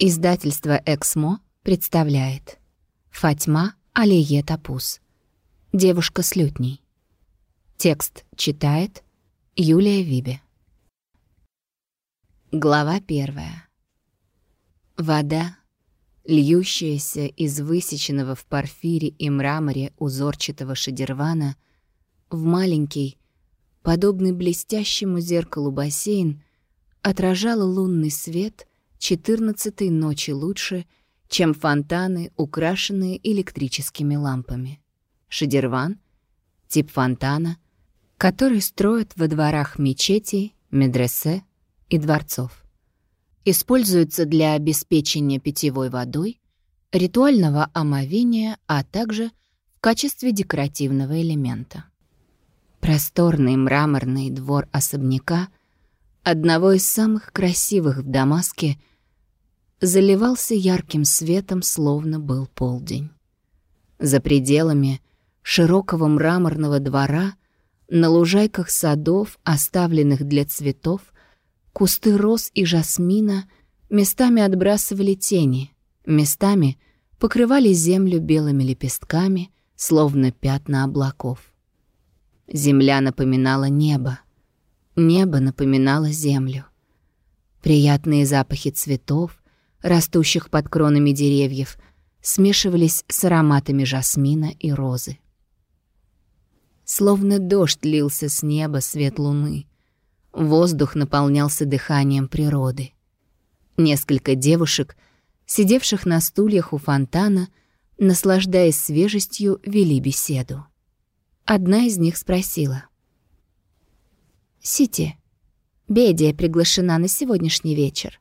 Издательство «Эксмо» представляет. Фатьма Алие Тапус. Девушка с лютней Текст читает Юлия Вибе. Глава первая. Вода, льющаяся из высеченного в парфире и мраморе узорчатого шедервана, в маленький, подобный блестящему зеркалу бассейн, отражала лунный свет — четырнадцатой ночи лучше, чем фонтаны, украшенные электрическими лампами. Шедерван — тип фонтана, который строят во дворах мечетей, медресе и дворцов. Используется для обеспечения питьевой водой, ритуального омовения, а также в качестве декоративного элемента. Просторный мраморный двор особняка, одного из самых красивых в Дамаске — заливался ярким светом, словно был полдень. За пределами широкого мраморного двора, на лужайках садов, оставленных для цветов, кусты роз и жасмина местами отбрасывали тени, местами покрывали землю белыми лепестками, словно пятна облаков. Земля напоминала небо, небо напоминало землю. Приятные запахи цветов, растущих под кронами деревьев, смешивались с ароматами жасмина и розы. Словно дождь лился с неба свет луны. Воздух наполнялся дыханием природы. Несколько девушек, сидевших на стульях у фонтана, наслаждаясь свежестью, вели беседу. Одна из них спросила. «Сити, Бедия приглашена на сегодняшний вечер.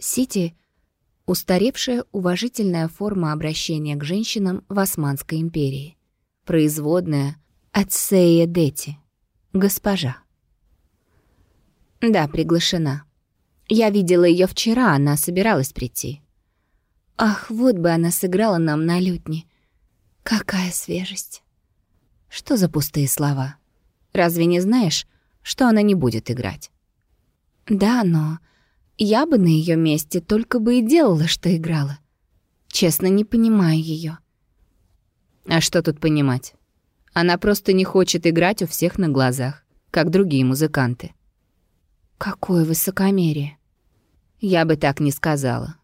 Сити — устаревшая уважительная форма обращения к женщинам в Османской империи. Производная от Сея Дети. Госпожа. Да, приглашена. Я видела ее вчера, она собиралась прийти. Ах, вот бы она сыграла нам на лютне. Какая свежесть. Что за пустые слова? Разве не знаешь, что она не будет играть? Да, но я бы на ее месте только бы и делала, что играла. Честно, не понимаю ее. А что тут понимать? Она просто не хочет играть у всех на глазах, как другие музыканты. Какое высокомерие. Я бы так не сказала.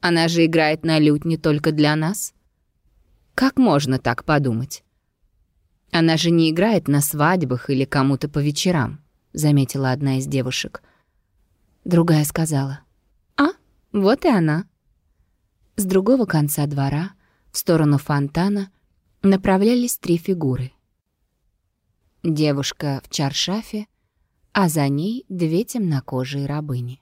Она же играет на лют не только для нас. Как можно так подумать? Она же не играет на свадьбах или кому-то по вечерам, заметила одна из девушек. Другая сказала. «А, вот и она». С другого конца двора, в сторону фонтана, направлялись три фигуры. Девушка в чаршафе, а за ней две темнокожие рабыни.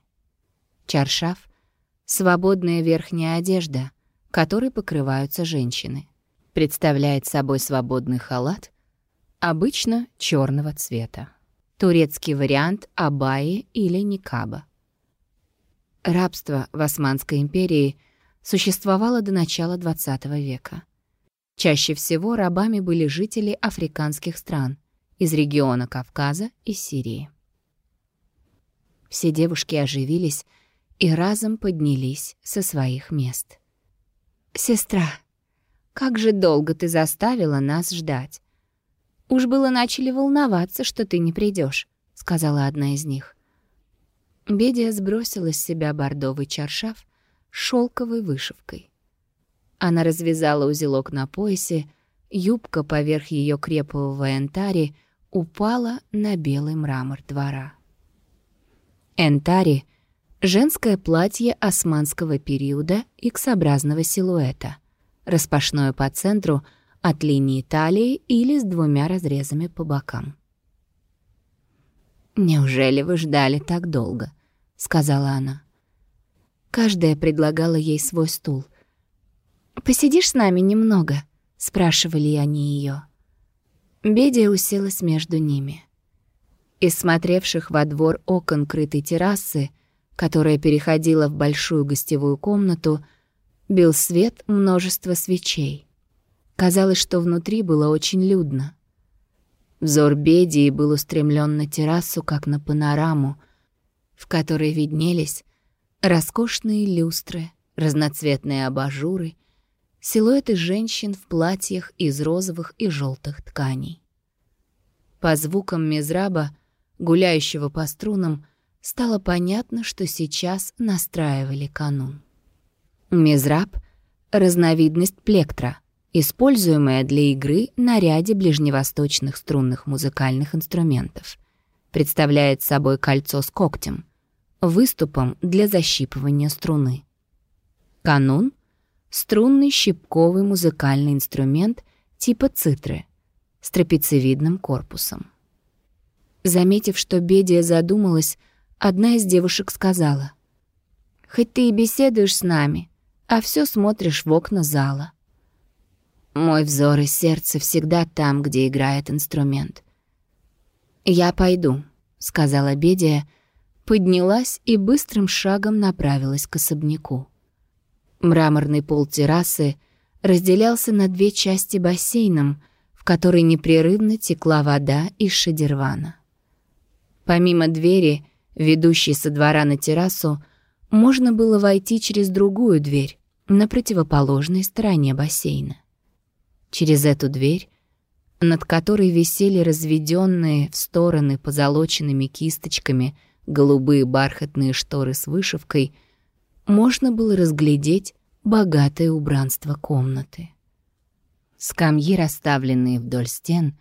Чаршаф — свободная верхняя одежда, которой покрываются женщины. Представляет собой свободный халат, обычно черного цвета. Турецкий вариант абаи или никаба. Рабство в Османской империи существовало до начала XX века. Чаще всего рабами были жители африканских стран, из региона Кавказа и Сирии. Все девушки оживились и разом поднялись со своих мест. «Сестра, как же долго ты заставила нас ждать. Уж было начали волноваться, что ты не придешь, сказала одна из них. Бедия сбросила с себя бордовый чаршаф шелковой вышивкой. Она развязала узелок на поясе, юбка поверх ее крепового энтари упала на белый мрамор двора. Энтари — женское платье османского периода иксообразного силуэта, распашное по центру от линии талии или с двумя разрезами по бокам. «Неужели вы ждали так долго?» — сказала она. Каждая предлагала ей свой стул. «Посидишь с нами немного?» — спрашивали они ее. Бедия уселась между ними. Из смотревших во двор окон крытой террасы, которая переходила в большую гостевую комнату, бил свет множества свечей. Казалось, что внутри было очень людно. Взор Бедии был устремлен на террасу, как на панораму, в которой виднелись Роскошные люстры, разноцветные абажуры, силуэты женщин в платьях из розовых и желтых тканей. По звукам мезраба, гуляющего по струнам, стало понятно, что сейчас настраивали канун. Мезраб — разновидность плектра, используемая для игры на ряде ближневосточных струнных музыкальных инструментов. Представляет собой кольцо с когтем, выступом для защипывания струны. Канун — струнный щипковый музыкальный инструмент типа цитры с трапециевидным корпусом. Заметив, что Бедия задумалась, одна из девушек сказала, «Хоть ты и беседуешь с нами, а все смотришь в окна зала. Мой взор и сердце всегда там, где играет инструмент. «Я пойду», — сказала Бедия, поднялась и быстрым шагом направилась к особняку. Мраморный пол террасы разделялся на две части бассейном, в которой непрерывно текла вода из шедервана. Помимо двери, ведущей со двора на террасу, можно было войти через другую дверь на противоположной стороне бассейна. Через эту дверь над которой висели разведенные в стороны позолоченными кисточками голубые бархатные шторы с вышивкой, можно было разглядеть богатое убранство комнаты. Скамьи, расставленные вдоль стен,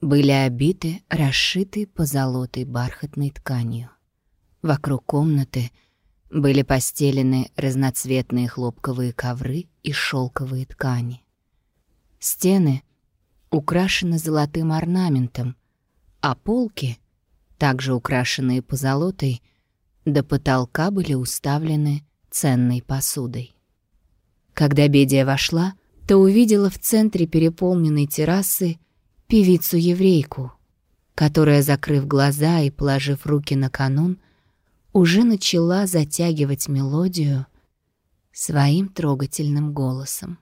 были обиты, расшитой позолотой бархатной тканью. Вокруг комнаты были постелены разноцветные хлопковые ковры и шелковые ткани. Стены — украшены золотым орнаментом, а полки, также украшенные позолотой, до потолка были уставлены ценной посудой. Когда Бедия вошла, то увидела в центре переполненной террасы певицу-еврейку, которая, закрыв глаза и положив руки на канун, уже начала затягивать мелодию своим трогательным голосом.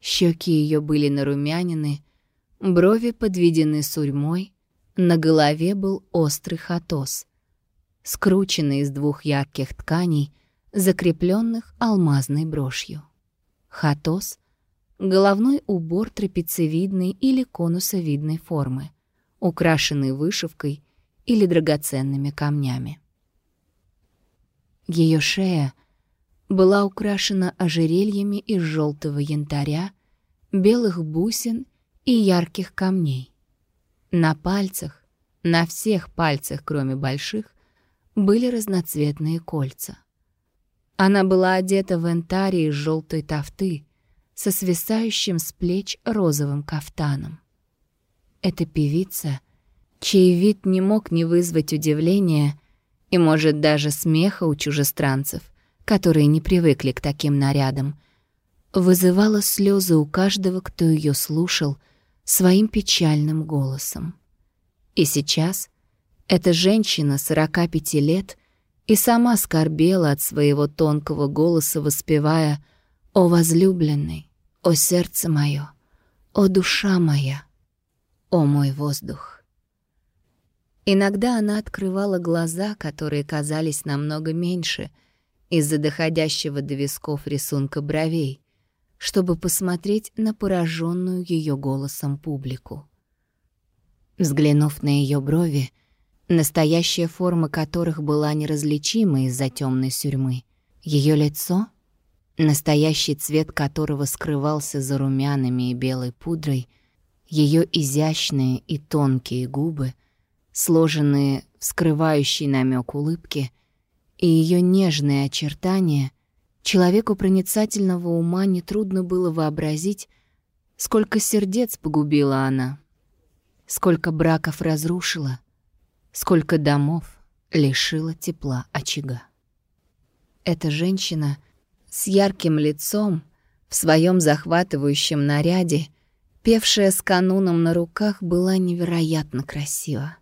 Щеки ее были нарумянины, брови подведены сурьмой, на голове был острый хатос, скрученный из двух ярких тканей, закрепленных алмазной брошью. Хатос — головной убор трапециевидной или конусовидной формы, украшенный вышивкой или драгоценными камнями. Ее шея была украшена ожерельями из желтого янтаря, белых бусин и ярких камней. На пальцах, на всех пальцах, кроме больших, были разноцветные кольца. Она была одета в энтари из желтой тафты со свисающим с плеч розовым кафтаном. Эта певица, чей вид не мог не вызвать удивления и, может, даже смеха у чужестранцев, которые не привыкли к таким нарядам, вызывала слезы у каждого, кто ее слушал своим печальным голосом. И сейчас эта женщина 45 лет и сама скорбела от своего тонкого голоса, воспевая «О возлюбленный, о сердце мое, о душа моя, о мой воздух». Иногда она открывала глаза, которые казались намного меньше — из-за доходящего до висков рисунка бровей, чтобы посмотреть на пораженную ее голосом публику. Взглянув на ее брови, настоящая форма которых была неразличима из-за темной сюрьмы, ее лицо, настоящий цвет которого скрывался за румянами и белой пудрой, ее изящные и тонкие губы, сложенные в скрывающий намек улыбки — и ее нежные очертания, человеку проницательного ума нетрудно было вообразить, сколько сердец погубила она, сколько браков разрушила, сколько домов лишила тепла очага. Эта женщина с ярким лицом, в своем захватывающем наряде, певшая с кануном на руках, была невероятно красива.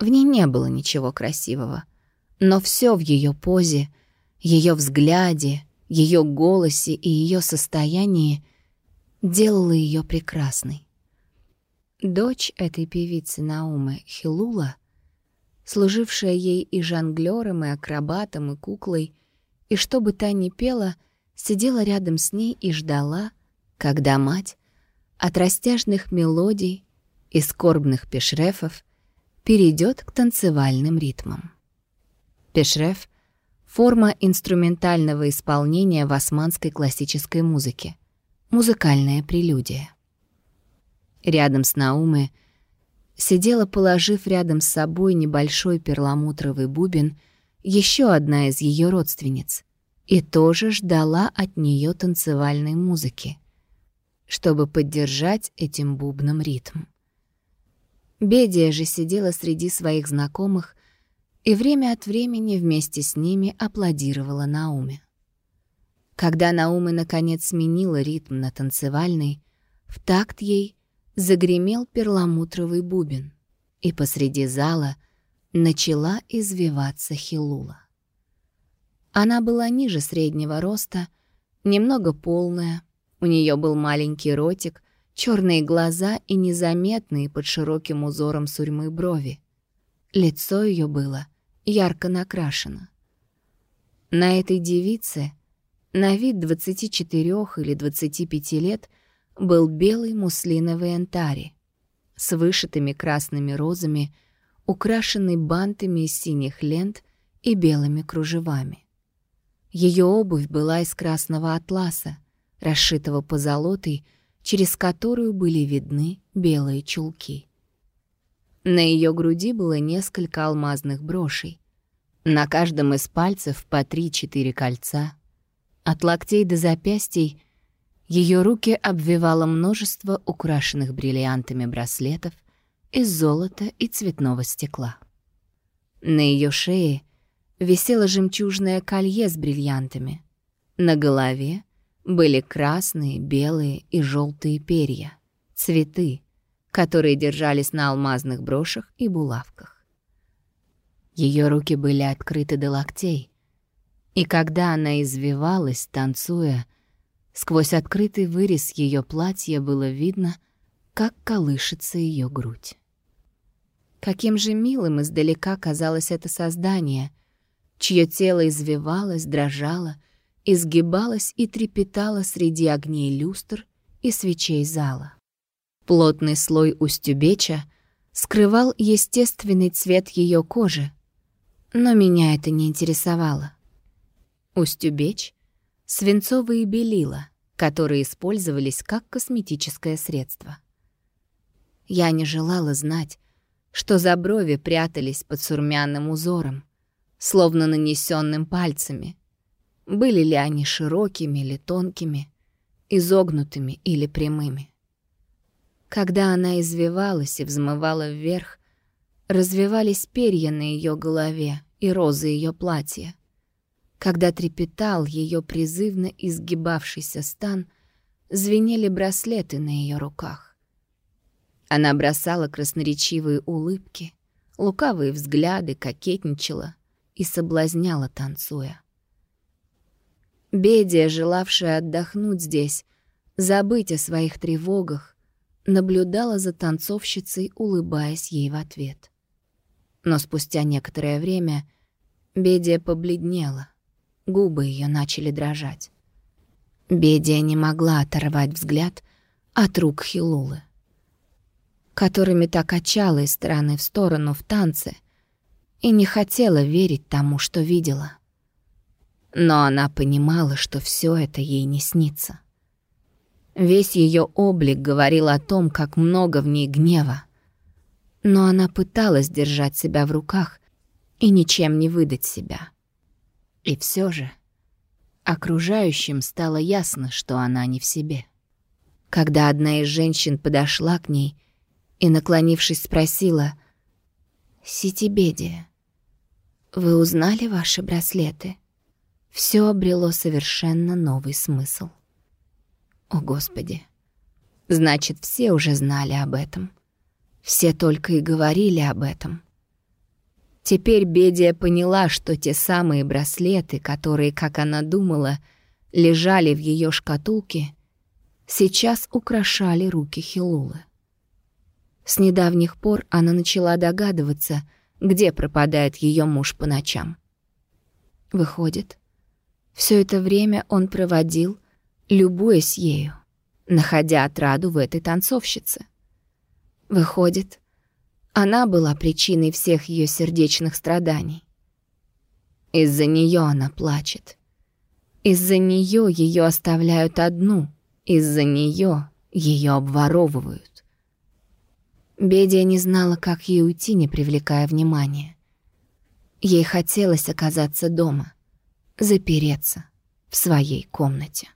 В ней не было ничего красивого — но все в ее позе, ее взгляде, ее голосе и ее состоянии делало ее прекрасной. Дочь этой певицы Наумы Хилула служившая ей и жонглёром, и акробатом, и куклой, и что бы та ни пела, сидела рядом с ней и ждала, когда мать от растяжных мелодий и скорбных пешрефов перейдет к танцевальным ритмам. Пешреф — форма инструментального исполнения в османской классической музыке, музыкальная прелюдия. Рядом с Наумы сидела, положив рядом с собой небольшой перламутровый бубен, еще одна из ее родственниц, и тоже ждала от нее танцевальной музыки, чтобы поддержать этим бубном ритм. Бедия же сидела среди своих знакомых и время от времени вместе с ними аплодировала Науме. Когда Науме наконец сменила ритм на танцевальный, в такт ей загремел перламутровый бубен, и посреди зала начала извиваться Хилула. Она была ниже среднего роста, немного полная, у нее был маленький ротик, черные глаза и незаметные под широким узором сурьмы брови. Лицо ее было ярко накрашено. На этой девице, на вид 24 или 25 лет, был белый муслиновый антари с вышитыми красными розами, украшенный бантами из синих лент и белыми кружевами. Ее обувь была из красного атласа, расшитого позолотой, через которую были видны белые чулки. На ее груди было несколько алмазных брошей. На каждом из пальцев по три-четыре кольца. От локтей до запястий ее руки обвивало множество украшенных бриллиантами браслетов из золота и цветного стекла. На ее шее висело жемчужное колье с бриллиантами. На голове были красные, белые и желтые перья, цветы, которые держались на алмазных брошах и булавках. Ее руки были открыты до локтей, и когда она извивалась, танцуя, сквозь открытый вырез ее платья было видно, как колышется ее грудь. Каким же милым издалека казалось это создание, чье тело извивалось, дрожало — изгибалась и трепетала среди огней люстр и свечей зала. Плотный слой устюбеча скрывал естественный цвет ее кожи, но меня это не интересовало. Устюбеч — свинцовые белила, которые использовались как косметическое средство. Я не желала знать, что за брови прятались под сурмянным узором, словно нанесенным пальцами — были ли они широкими или тонкими, изогнутыми или прямыми. Когда она извивалась и взмывала вверх, развивались перья на ее голове и розы ее платья. Когда трепетал ее призывно изгибавшийся стан, звенели браслеты на ее руках. Она бросала красноречивые улыбки, лукавые взгляды, кокетничала и соблазняла, танцуя. Бедия, желавшая отдохнуть здесь, забыть о своих тревогах, наблюдала за танцовщицей, улыбаясь ей в ответ. Но спустя некоторое время Бедия побледнела, губы ее начали дрожать. Бедия не могла оторвать взгляд от рук Хилулы, которыми так качала из стороны в сторону в танце, и не хотела верить тому, что видела. Но она понимала, что все это ей не снится. Весь ее облик говорил о том, как много в ней гнева. Но она пыталась держать себя в руках и ничем не выдать себя. И все же окружающим стало ясно, что она не в себе. Когда одна из женщин подошла к ней и, наклонившись, спросила «Ситибедия, вы узнали ваши браслеты?» все обрело совершенно новый смысл. О, Господи! Значит, все уже знали об этом. Все только и говорили об этом. Теперь Бедия поняла, что те самые браслеты, которые, как она думала, лежали в ее шкатулке, сейчас украшали руки Хилулы. С недавних пор она начала догадываться, где пропадает ее муж по ночам. Выходит, все это время он проводил, любуясь ею, находя отраду в этой танцовщице. Выходит, она была причиной всех ее сердечных страданий. Из-за нее она плачет. Из-за нее ее оставляют одну. Из-за нее ее обворовывают. Бедия не знала, как ей уйти, не привлекая внимания. Ей хотелось оказаться дома, запереться в своей комнате.